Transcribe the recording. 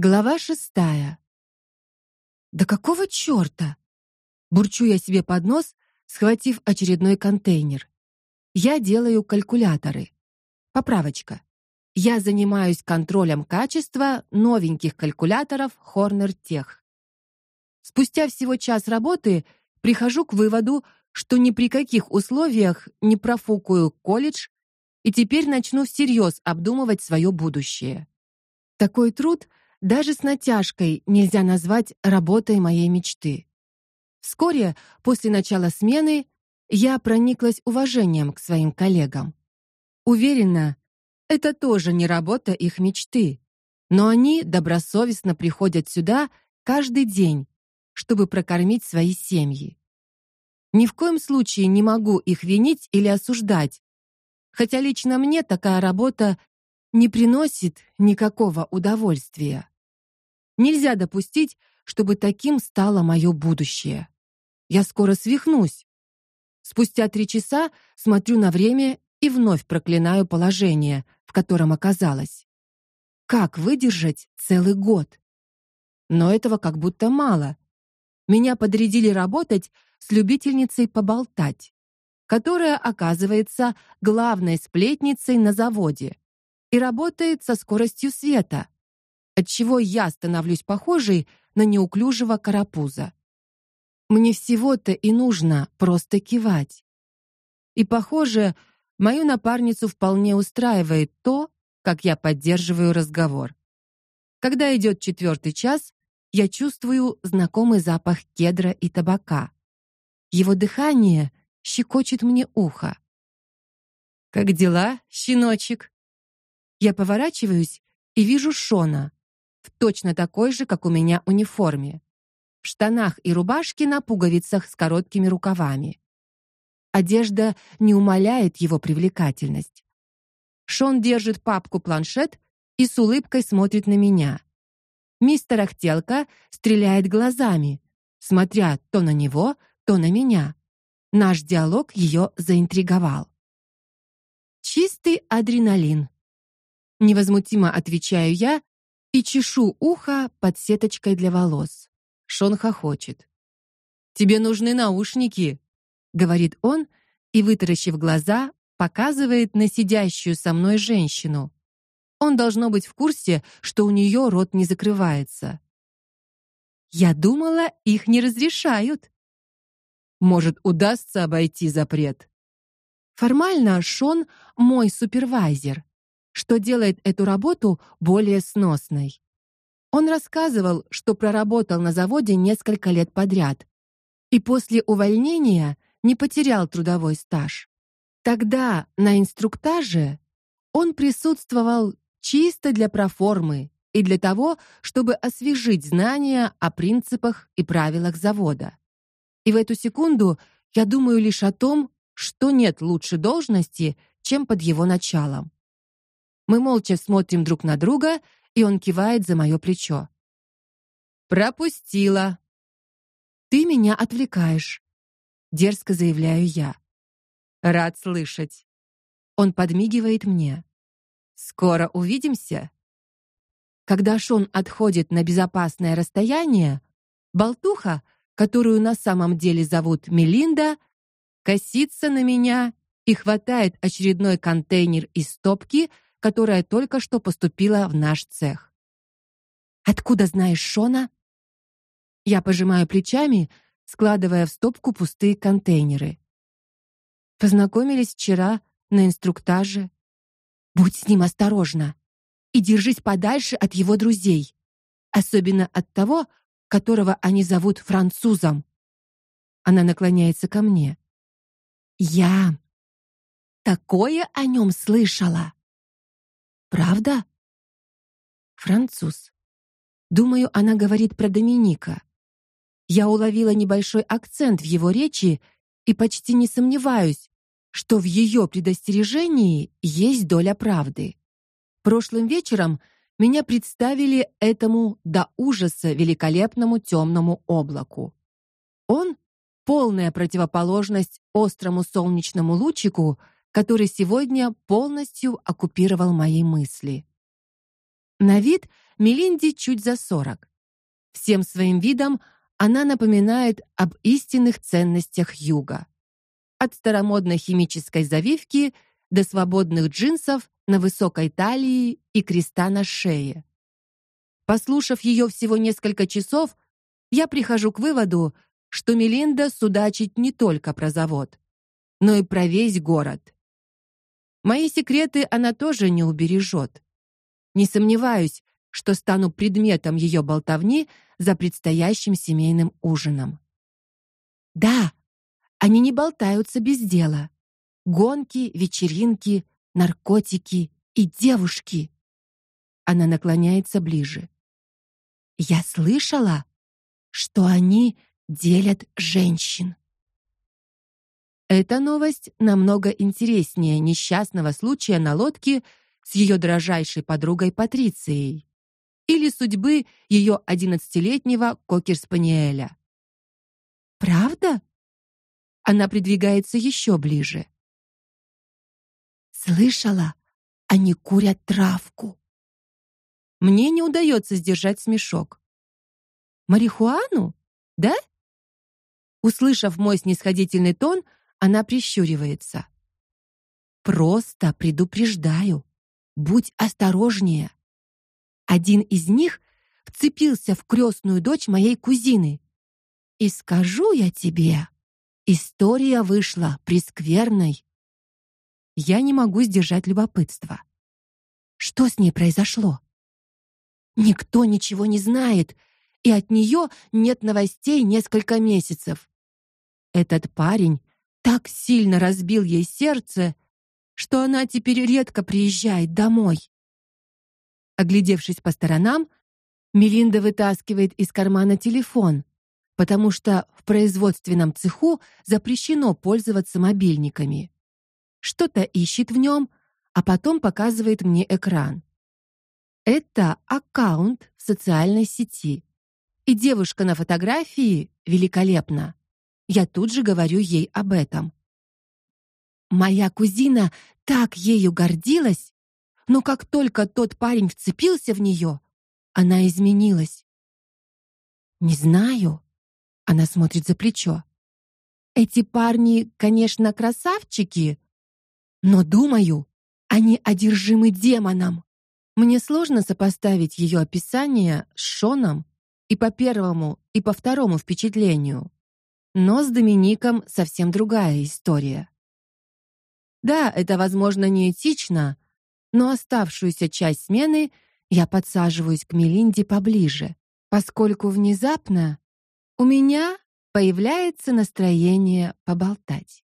Глава шестая. Да какого чёрта? Бурчу я себе под нос, схватив очередной контейнер. Я делаю калькуляторы. Поправочка. Я занимаюсь контролем качества новеньких калькуляторов Horner Tech. Спустя всего час работы прихожу к выводу, что ни при каких условиях не профукаю колледж и теперь начну всерьез обдумывать свое будущее. Такой труд даже с натяжкой нельзя назвать работой моей мечты. Вскоре после начала смены я прониклась уважением к своим коллегам. Уверена, это тоже не работа их мечты, но они добросовестно приходят сюда каждый день, чтобы прокормить свои семьи. Ни в коем случае не могу их винить или осуждать, хотя лично мне такая работа не приносит никакого удовольствия. Нельзя допустить, чтобы таким стало мое будущее. Я скоро свихнусь. Спустя три часа смотрю на время и вновь проклинаю положение, в котором оказалась. Как выдержать целый год? Но этого как будто мало. Меня подрядили работать с любительницей поболтать, которая оказывается главной сплетницей на заводе и работает со скоростью света отчего я становлюсь похожей на неуклюжего карапуза. Мне всего-то и нужно просто кивать. И похоже, мою напарницу вполне устраивает то, как я поддерживаю разговор. Когда идет четвертый час, я чувствую знакомый запах кедра и табака. Его дыхание щекочет мне ухо. Как дела, щеночек? Я поворачиваюсь и вижу Шона, точно такой же, как у меня, униформе. В штанах и рубашке на пуговицах с короткими рукавами. Одежда не умаляет его привлекательность. Шон держит папку-планшет и с улыбкой смотрит на меня. Мистер Ахтелка стреляет глазами, смотря то на него, то на меня. Наш диалог ее заинтриговал. Чистый адреналин. Невозмутимо отвечаю я, и чешу ухо под сеточкой для волос. Шон хохочет. Тебе нужны наушники, говорит он и вытаращив глаза, показывает на сидящую со мной женщину. Он должно быть в курсе, что у нее рот не закрывается. Я думала, их не разрешают. Может, удастся обойти запрет. Формально Шон мой супервайзер, что делает эту работу более сносной. Он рассказывал, что проработал на заводе несколько лет подряд и после увольнения не потерял трудовой стаж. Тогда на инструктаже он присутствовал чисто для проформы и для того, чтобы освежить знания о принципах и правилах завода. И в эту секунду я думаю лишь о том, что нет лучше должности, чем под его началом. Мы молча смотрим друг на друга, и он кивает за мое плечо. Пропустила. Ты меня отвлекаешь, дерзко заявляю я. Рад слышать. Он подмигивает мне. Скоро увидимся. Когда Шон отходит на безопасное расстояние, болтуха, которую на самом деле зовут Мелинда, косится на меня и хватает очередной контейнер из стопки, которая только что поступила в наш цех. Откуда знаешь Шона? Я пожимаю плечами, складывая в стопку пустые контейнеры. Познакомились вчера на инструктаже. Будь с ним осторожна и держись подальше от его друзей, особенно от того, которого они зовут французом. Она наклоняется ко мне. Я такое о нем слышала. Правда? Француз. Думаю, она говорит про Доминика. Я уловила небольшой акцент в его речи и почти не сомневаюсь, что в ее предостережении есть доля правды. Прошлым вечером меня представили этому до ужаса великолепному темному облаку. Он полная противоположность острому солнечному лучику, который сегодня полностью оккупировал мои мысли. На вид Мелинде чуть за сорок. Всем своим видом она напоминает об истинных ценностях юга. От старомодной химической завивки до свободных джинсов на высокой талии и креста на шее. Послушав ее всего несколько часов, я прихожу к выводу, что Мелинда судачит не только про завод, но и про весь город. Мои секреты она тоже не убережет. Не сомневаюсь, что стану предметом ее болтовни за предстоящим семейным ужином. Да, они не болтаются без дела. Гонки, вечеринки, наркотики и девушки. Она наклоняется ближе. Я слышала, что они делят женщин. Эта новость намного интереснее несчастного случая на лодке с ее дрожайшей подругой Патрицией или судьбы ее одиннадцатилетнего кокер-спаниеля. Правда? Она придвигается еще ближе. Слышала, они курят травку. Мне не удается сдержать смешок. Марихуану? Да? Услышав мой снисходительный тон, она прищуривается. Просто предупреждаю, будь осторожнее. Один из них вцепился в крестную дочь моей кузины. И скажу я тебе, история вышла прескверной. Я не могу сдержать любопытство. Что с ней произошло? Никто ничего не знает, и от нее нет новостей несколько месяцев. Этот парень так сильно разбил ей сердце, что она теперь редко приезжает домой. Оглядевшись по сторонам, Мелинда вытаскивает из кармана телефон, потому что в производственном цеху запрещено пользоваться мобильниками. Что-то ищет в нем, а потом показывает мне экран. Это аккаунт в социальной сети. И девушка на фотографии великолепна. Я тут же говорю ей об этом. Моя кузина так ею гордилась, но как только тот парень вцепился в нее, она изменилась. Не знаю. Она смотрит за плечо. Эти парни, конечно, красавчики, но думаю, они одержимы демоном. Мне сложно сопоставить ее описание с Шоном и по первому, и по второму впечатлению. Но с Домиником совсем другая история. Да, это, возможно, неэтично, но оставшуюся часть смены я подсаживаюсь к Мелинде поближе, поскольку внезапно у меня появляется настроение поболтать.